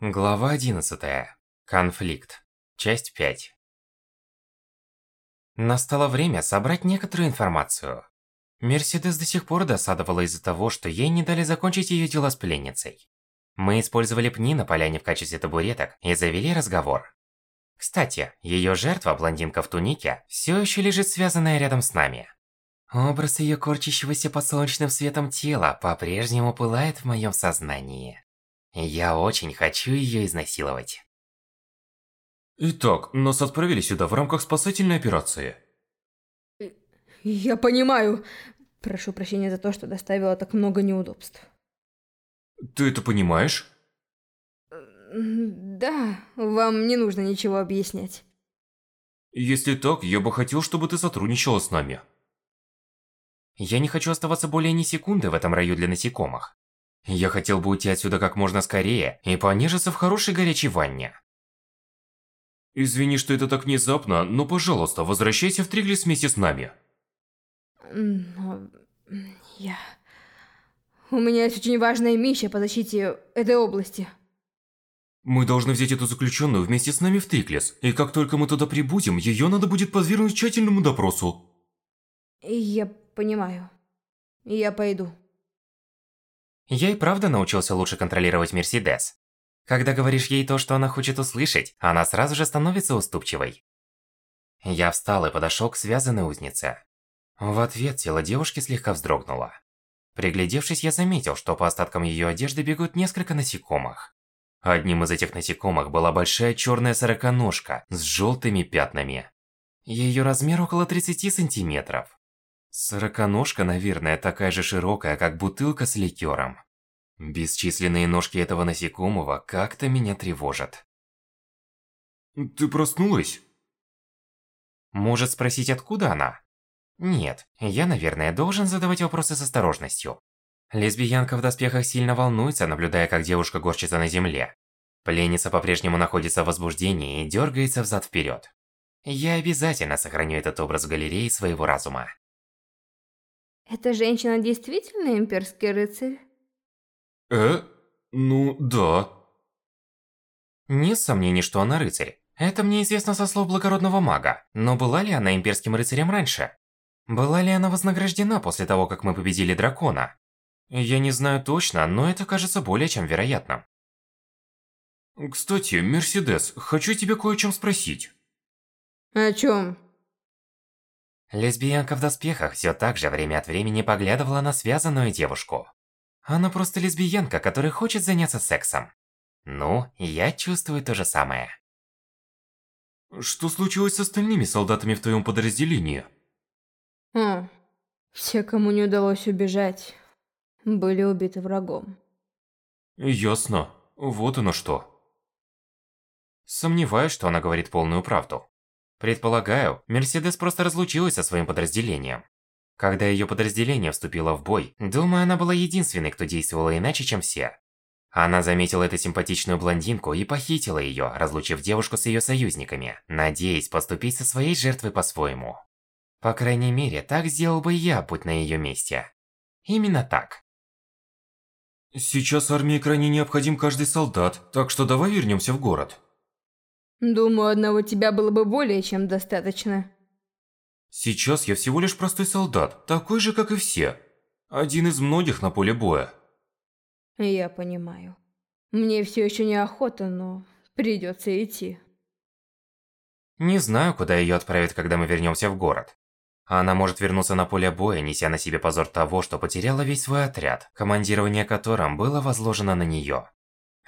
Глава 11. Конфликт. Часть 5. Настало время собрать некоторую информацию. Мерседес до сих пор досадовала из-за того, что ей не дали закончить ее дела с пленницей. Мы использовали пни на поляне в качестве табуреток и завели разговор. Кстати, ее жертва, блондинка в тунике, все еще лежит связанная рядом с нами. Образ ее корчащегося под солнечным светом тела по-прежнему пылает в моем сознании. Я очень хочу ее изнасиловать. Итак, нас отправили сюда в рамках спасательной операции. Я понимаю. Прошу прощения за то, что доставила так много неудобств. Ты это понимаешь? Да, вам не нужно ничего объяснять. Если так, я бы хотел, чтобы ты сотрудничала с нами. Я не хочу оставаться более ни секунды в этом раю для насекомых. Я хотел бы уйти отсюда как можно скорее и понежиться в хорошей горячей ванне. Извини, что это так внезапно, но, пожалуйста, возвращайся в Триглис вместе с нами. Но... Я... У меня есть очень важная миссия по защите этой области. Мы должны взять эту заключенную вместе с нами в Триклис, и как только мы туда прибудем, ее надо будет подвергнуть тщательному допросу. Я понимаю. Я пойду. Я и правда научился лучше контролировать Мерседес. Когда говоришь ей то, что она хочет услышать, она сразу же становится уступчивой. Я встал и подошел к связанной узнице. В ответ тело девушки слегка вздрогнуло. Приглядевшись, я заметил, что по остаткам ее одежды бегут несколько насекомых. Одним из этих насекомых была большая черная сороконожка с желтыми пятнами. Ее размер около 30 сантиметров. Сороконожка, наверное, такая же широкая, как бутылка с ликером. Бесчисленные ножки этого насекомого как-то меня тревожат. Ты проснулась? Может спросить, откуда она? Нет, я, наверное, должен задавать вопросы с осторожностью. Лесбиянка в доспехах сильно волнуется, наблюдая, как девушка горчится на земле. Пленница по-прежнему находится в возбуждении и дергается взад-вперед. Я обязательно сохраню этот образ в галерее своего разума. Эта женщина действительно имперский рыцарь? Э? Ну, да. Нет сомнений, что она рыцарь. Это мне известно со слов благородного мага. Но была ли она имперским рыцарем раньше? Была ли она вознаграждена после того, как мы победили дракона? Я не знаю точно, но это кажется более чем вероятным. Кстати, Мерседес, хочу тебя кое о чем спросить. О чем? Лесбиянка в доспехах все так же время от времени поглядывала на связанную девушку. Она просто лесбиянка, которая хочет заняться сексом. Ну, я чувствую то же самое. Что случилось с остальными солдатами в твоем подразделении? Хм, все, кому не удалось убежать, были убиты врагом. Ясно. Вот оно что. Сомневаюсь, что она говорит полную правду. Предполагаю, Мерседес просто разлучилась со своим подразделением. Когда ее подразделение вступило в бой, думаю, она была единственной, кто действовала иначе, чем все. Она заметила эту симпатичную блондинку и похитила ее, разлучив девушку с ее союзниками, надеясь поступить со своей жертвой по-своему. По крайней мере, так сделал бы я, будь на ее месте. Именно так. Сейчас армии крайне необходим каждый солдат, так что давай вернемся в город. Думаю, одного тебя было бы более чем достаточно. Сейчас я всего лишь простой солдат, такой же, как и все. Один из многих на поле боя. Я понимаю. Мне все еще неохота, но придется идти. Не знаю, куда ее отправят, когда мы вернемся в город. Она может вернуться на поле боя, неся на себе позор того, что потеряла весь свой отряд, командирование которым было возложено на нее.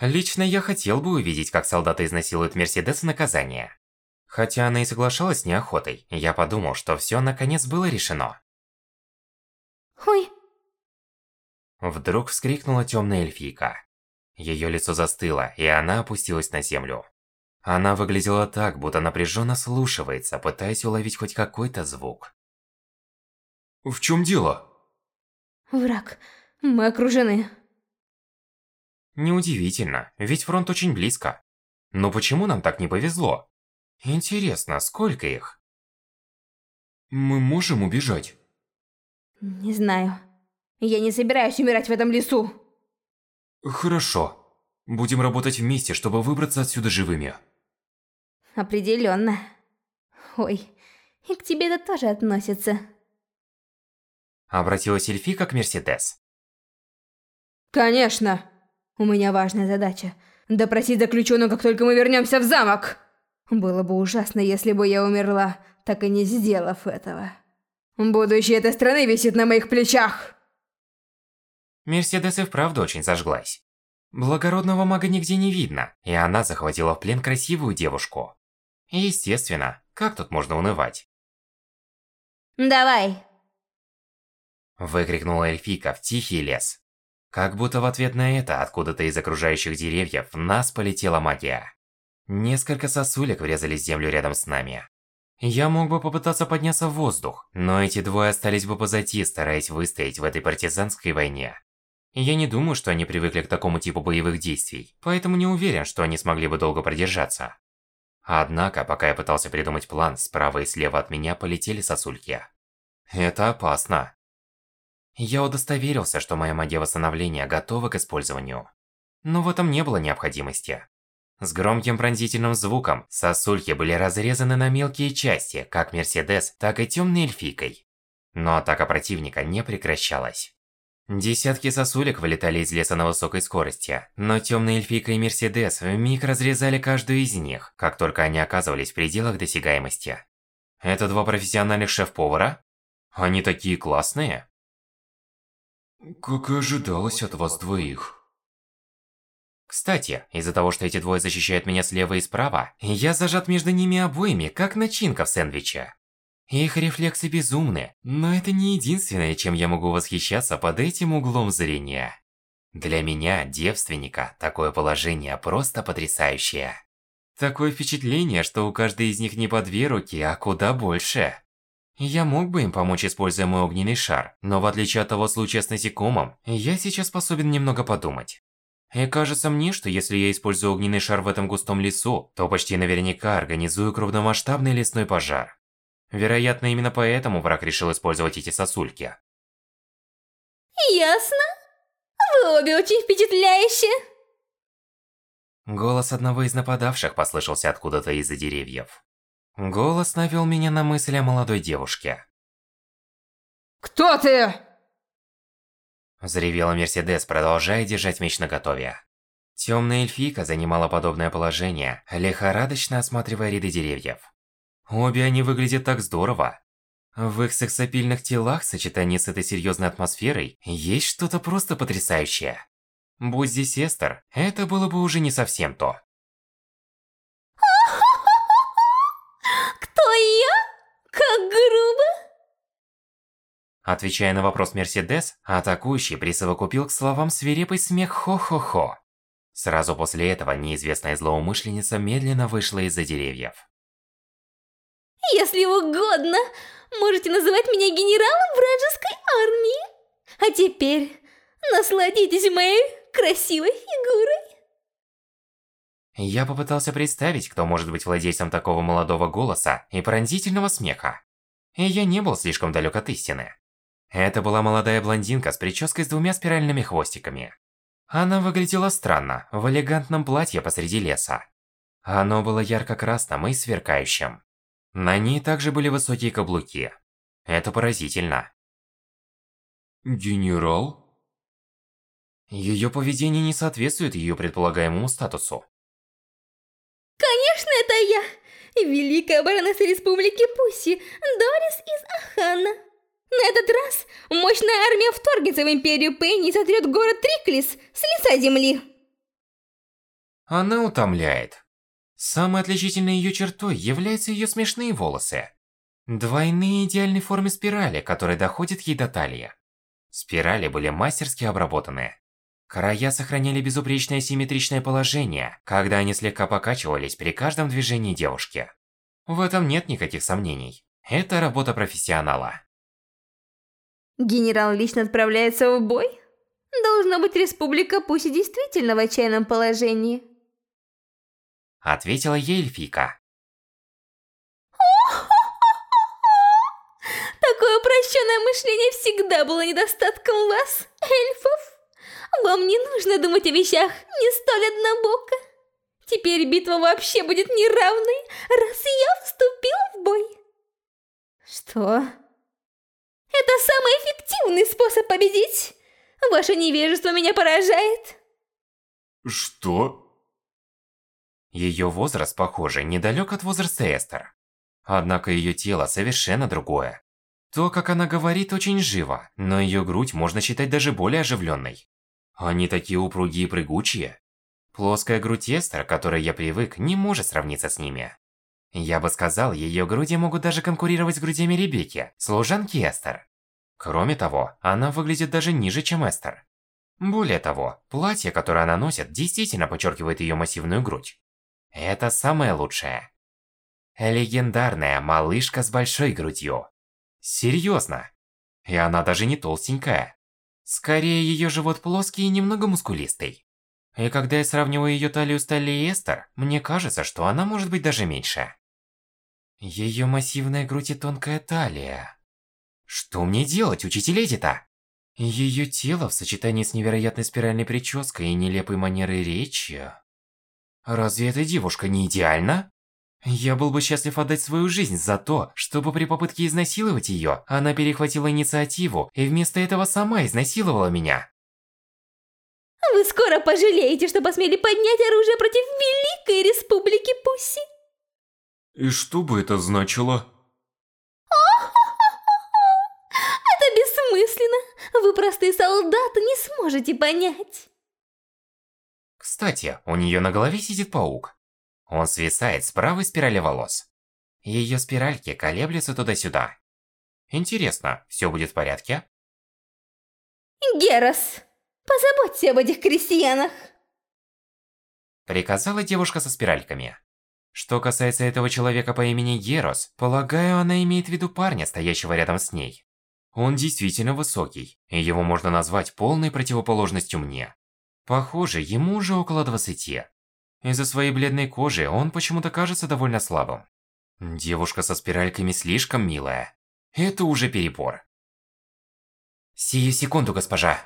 Лично я хотел бы увидеть, как солдаты изнасилуют Мерседес в наказание. Хотя она и соглашалась с неохотой, я подумал, что все наконец было решено. Ой! Вдруг вскрикнула темная эльфийка. Ее лицо застыло, и она опустилась на землю. Она выглядела так, будто напряженно слушается, пытаясь уловить хоть какой-то звук. В чем дело? Враг. Мы окружены. Неудивительно, ведь фронт очень близко. Но почему нам так не повезло? Интересно, сколько их? Мы можем убежать? Не знаю. Я не собираюсь умирать в этом лесу. Хорошо. Будем работать вместе, чтобы выбраться отсюда живыми. Определенно. Ой, и к тебе это тоже относится. Обратилась Эльфика к Мерседес. Конечно. У меня важная задача. Допросить заключенную, как только мы вернемся в замок. Было бы ужасно, если бы я умерла, так и не сделав этого. Будущее этой страны висит на моих плечах. Мерседес и вправду очень зажглась. Благородного мага нигде не видно, и она захватила в плен красивую девушку. Естественно, как тут можно унывать? Давай. Выкрикнула эльфика в тихий лес. Как будто в ответ на это, откуда-то из окружающих деревьев, в нас полетела магия. Несколько сосулек врезались в землю рядом с нами. Я мог бы попытаться подняться в воздух, но эти двое остались бы позади, стараясь выстоять в этой партизанской войне. Я не думаю, что они привыкли к такому типу боевых действий, поэтому не уверен, что они смогли бы долго продержаться. Однако, пока я пытался придумать план, справа и слева от меня полетели сосульки. Это опасно. Я удостоверился, что моя магия восстановления готова к использованию. Но в этом не было необходимости. С громким пронзительным звуком сосульки были разрезаны на мелкие части, как Мерседес, так и темной эльфийкой. Но атака противника не прекращалась. Десятки сосулек вылетали из леса на высокой скорости, но темная эльфийка и Мерседес вмиг разрезали каждую из них, как только они оказывались в пределах досягаемости. Это два профессиональных шеф-повара? Они такие классные? Как и ожидалось от вас двоих. Кстати, из-за того, что эти двое защищают меня слева и справа, я зажат между ними обоими, как начинка в сэндвиче. Их рефлексы безумны, но это не единственное, чем я могу восхищаться под этим углом зрения. Для меня, девственника, такое положение просто потрясающее. Такое впечатление, что у каждой из них не по две руки, а куда больше. Я мог бы им помочь, используя мой огненный шар, но в отличие от того случая с насекомым, я сейчас способен немного подумать. И кажется мне, что если я использую огненный шар в этом густом лесу, то почти наверняка организую крупномасштабный лесной пожар. Вероятно, именно поэтому враг решил использовать эти сосульки. Ясно. Вы обе очень впечатляющие. Голос одного из нападавших послышался откуда-то из-за деревьев. Голос навел меня на мысль о молодой девушке. «Кто ты?» Взревела Мерседес, продолжая держать меч наготове. Темная эльфийка занимала подобное положение, лихорадочно осматривая ряды деревьев. Обе они выглядят так здорово. В их сексапильных телах в сочетании с этой серьезной атмосферой есть что-то просто потрясающее. Будь здесь Эстер, это было бы уже не совсем то. Кто я? Как грубо. Отвечая на вопрос Мерседес, атакующий присовокупил к словам свирепый смех «хо-хо-хо». Сразу после этого неизвестная злоумышленница медленно вышла из-за деревьев. Если угодно, можете называть меня генералом вражеской армии. А теперь насладитесь моей красивой фигурой. Я попытался представить, кто может быть владельцем такого молодого голоса и пронзительного смеха. И я не был слишком далек от истины. Это была молодая блондинка с прической с двумя спиральными хвостиками. Она выглядела странно, в элегантном платье посреди леса. Оно было ярко-красным и сверкающим. На ней также были высокие каблуки. Это поразительно. Генерал? Ее поведение не соответствует ее предполагаемому статусу. Конечно, это я! Великая баронесса Республики Пусси, Дорис из Ахана. На этот раз мощная армия вторгнется в Империю Пенни и сотрет город Триклис с лица земли. Она утомляет. Самой отличительной ее чертой являются ее смешные волосы. Двойные идеальной формы спирали, которые доходят ей до талии. Спирали были мастерски обработаны. Края сохраняли безупречное симметричное положение, когда они слегка покачивались при каждом движении девушки. В этом нет никаких сомнений. Это работа профессионала. Генерал лично отправляется в бой? Должно быть, Республика Пуси действительно в отчаянном положении. Ответила ей эльфийка. Такое упрощенное мышление всегда было недостатком вас, эльфов. Вам не нужно думать о вещах не столь однобоко. Теперь битва вообще будет неравной, раз я вступил в бой. Что? Это самый эффективный способ победить. Ваше невежество меня поражает. Что? Ее возраст, похоже, недалек от возраста Эстер. Однако ее тело совершенно другое. То, как она говорит, очень живо, но ее грудь можно считать даже более оживленной. Они такие упругие и прыгучие. Плоская грудь Эстер, которой я привык, не может сравниться с ними. Я бы сказал, ее груди могут даже конкурировать с грудями Ребекки, служанки Эстер. Кроме того, она выглядит даже ниже, чем Эстер. Более того, платье, которое она носит, действительно подчеркивает ее массивную грудь. Это самое лучшее. Легендарная малышка с большой грудью. Серьезно. И она даже не толстенькая. Скорее, ее живот плоский и немного мускулистый. И когда я сравниваю ее талию с талией Эстер, мне кажется, что она может быть даже меньше. Ее массивная грудь и тонкая талия. Что мне делать, учитель Эдита? Ее тело в сочетании с невероятной спиральной прической и нелепой манерой речи... Разве эта девушка не идеальна? Я был бы счастлив отдать свою жизнь за то, чтобы при попытке изнасиловать ее, она перехватила инициативу и вместо этого сама изнасиловала меня. Вы скоро пожалеете, что посмели поднять оружие против Великой Республики Пусси. И что бы это значило? Это бессмысленно. Вы простые солдаты не сможете понять. Кстати, у нее на голове сидит паук. Он свисает с правой спирали волос. Ее спиральки колеблются туда-сюда. Интересно, все будет в порядке? Герас, позаботься об этих крестьянах. Приказала девушка со спиральками. Что касается этого человека по имени Герос, полагаю, она имеет в виду парня, стоящего рядом с ней. Он действительно высокий, и его можно назвать полной противоположностью мне. Похоже, ему уже около 20. Из-за своей бледной кожи он почему-то кажется довольно слабым. Девушка со спиральками слишком милая. Это уже перебор. Сию секунду, госпожа.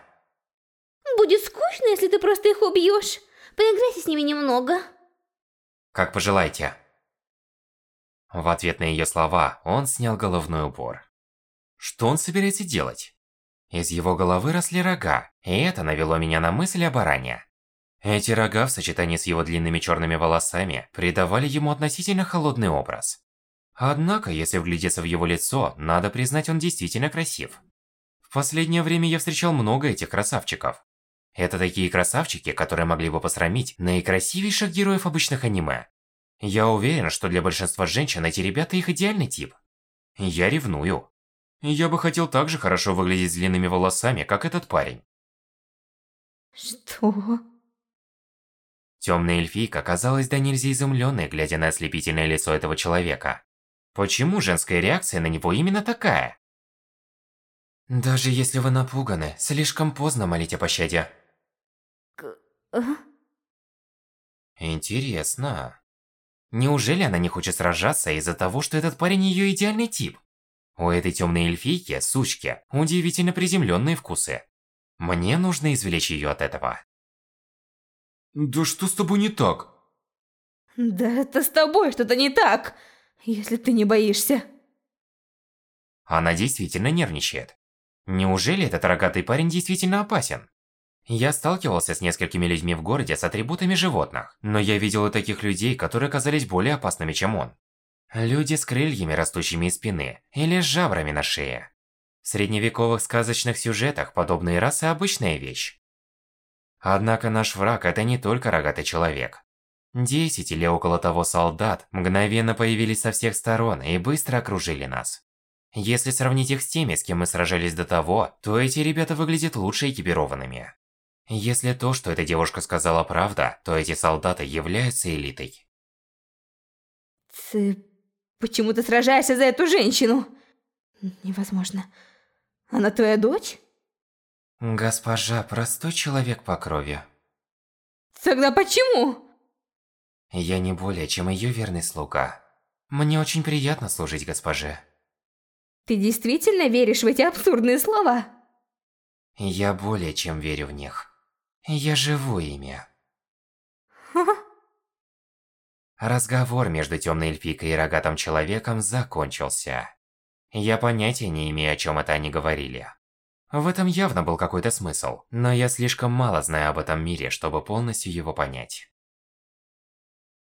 Будет скучно, если ты просто их убьешь. Поиграйся с ними немного. Как пожелаете. В ответ на ее слова он снял головной убор. Что он собирается делать? Из его головы росли рога, и это навело меня на мысль о баране. Эти рога в сочетании с его длинными черными волосами придавали ему относительно холодный образ. Однако, если вглядеться в его лицо, надо признать, он действительно красив. В последнее время я встречал много этих красавчиков. Это такие красавчики, которые могли бы посрамить наикрасивейших героев обычных аниме. Я уверен, что для большинства женщин эти ребята их идеальный тип. Я ревную. Я бы хотел так же хорошо выглядеть с длинными волосами, как этот парень. Что? Темная эльфийка казалась до нельзя изумленной, глядя на ослепительное лицо этого человека. Почему женская реакция на него именно такая? Даже если вы напуганы, слишком поздно молить о пощаде. А? Интересно. Неужели она не хочет сражаться из-за того, что этот парень ее идеальный тип? У этой темной эльфийки, сучки, удивительно приземленные вкусы. Мне нужно извлечь ее от этого. Да что с тобой не так? Да это с тобой что-то не так, если ты не боишься. Она действительно нервничает. Неужели этот рогатый парень действительно опасен? Я сталкивался с несколькими людьми в городе с атрибутами животных, но я видел и таких людей, которые казались более опасными, чем он. Люди с крыльями, растущими из спины, или с жабрами на шее. В средневековых сказочных сюжетах подобные расы – обычная вещь. Однако наш враг – это не только рогатый человек. Десять или около того солдат мгновенно появились со всех сторон и быстро окружили нас. Если сравнить их с теми, с кем мы сражались до того, то эти ребята выглядят лучше экипированными. Если то, что эта девушка сказала, правда, то эти солдаты являются элитой. Ты... Почему ты сражаешься за эту женщину? Невозможно. Она твоя дочь? Госпожа, простой человек по крови. Тогда почему? Я не более, чем ее верный слуга. Мне очень приятно служить госпоже. Ты действительно веришь в эти абсурдные слова? Я более чем верю в них. Я живу ими. Разговор между темной эльфийкой и рогатым человеком закончился. Я понятия не имею, о чем это они говорили. В этом явно был какой-то смысл, но я слишком мало знаю об этом мире, чтобы полностью его понять.